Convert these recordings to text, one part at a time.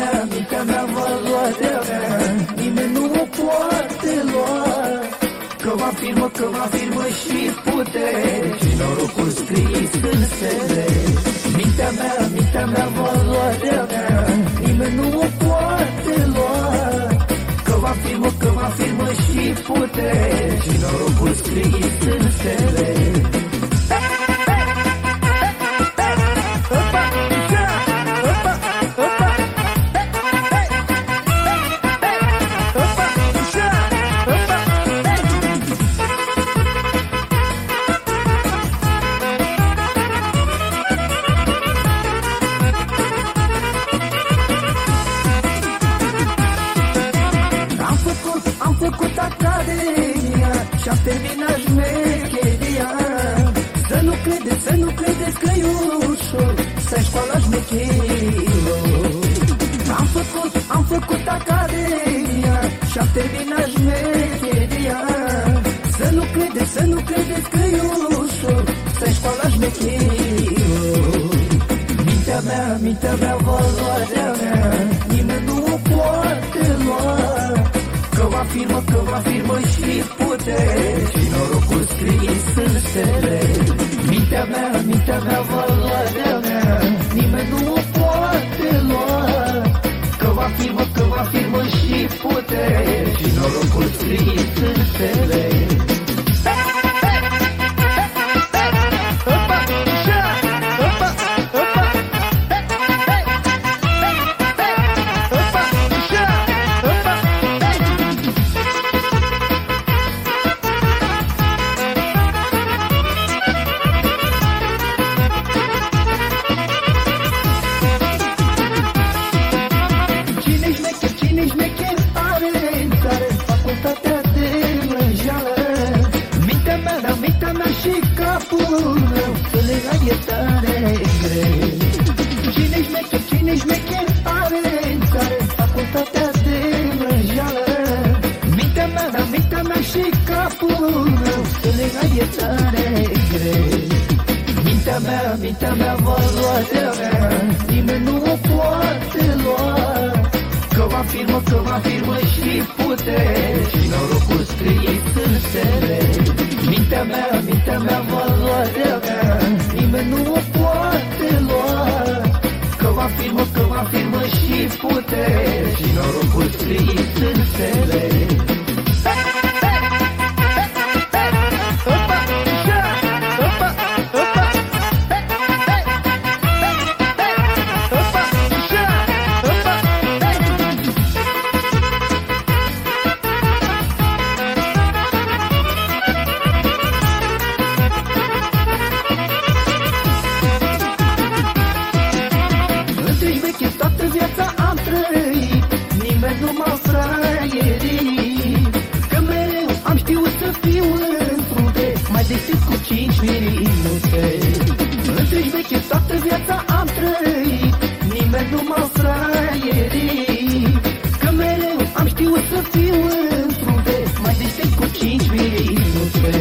mea, mintea mea, valoarea mea Nimeni nu o poate lua Că mă afirmă, că mă afirmă și putere Și norocul scris în stele Mintea mea, mintea mea, valoarea mea Nimeni nu o poate lua Că mă afirmă, că mă afirmă și putere Și norocul scris în stele Am făcut, am făcut academia Și-am terminat șmecheria. Să nu credeți, să nu credeți că e ușor Să-i școala șmecherilor Am făcut, am făcut academia Și-am terminat șmecheria. Să nu credeți, să nu credeți că e ușor Să-i școala șmecherilor Mintea mea, mintea mea, valoarea mea Nimeni nu afirmă, că mă afirmă și putere. Și norocul scris în stele Mintea mea, mintea mea, valoarea mea Nimeni nu o poate lua. Că mă afirmă, că mă afirmă și putere. Și norocul scris în stele e tare greu Cine-și șmecher, cine-i șmecher are Care facultatea de mânjală Mintea mea, da, mintea mea și capul meu Să le e tare greu Mintea mea, mintea mea, valoarea mea Nimeni nu o poate lua. Că mă afirmă, că mă afirmă și putere Și norocul scris în stele Mintea mea, mintea mea, putere Și norocul într-unde Mai deschis cu cinci minute. Între șmecher toată viața am trăit. Nimeni nu m-a fraierit Că mereu am știut să fiu într-unde Mai deschis cu cinci minute.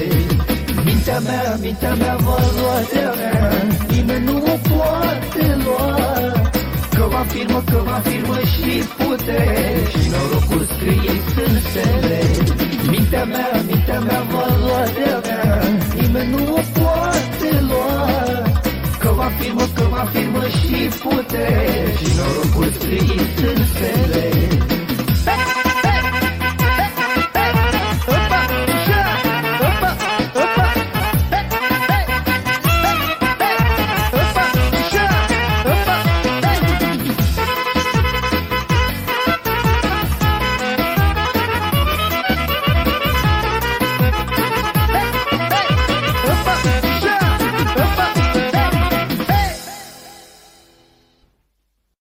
Mintea mea, mintea mea, valoarea mea Nimeni nu o poate lua. Că mă afirmă, că mă afirmă și putere afirmă, că mă afirmă și putere. Și norocul scris în stele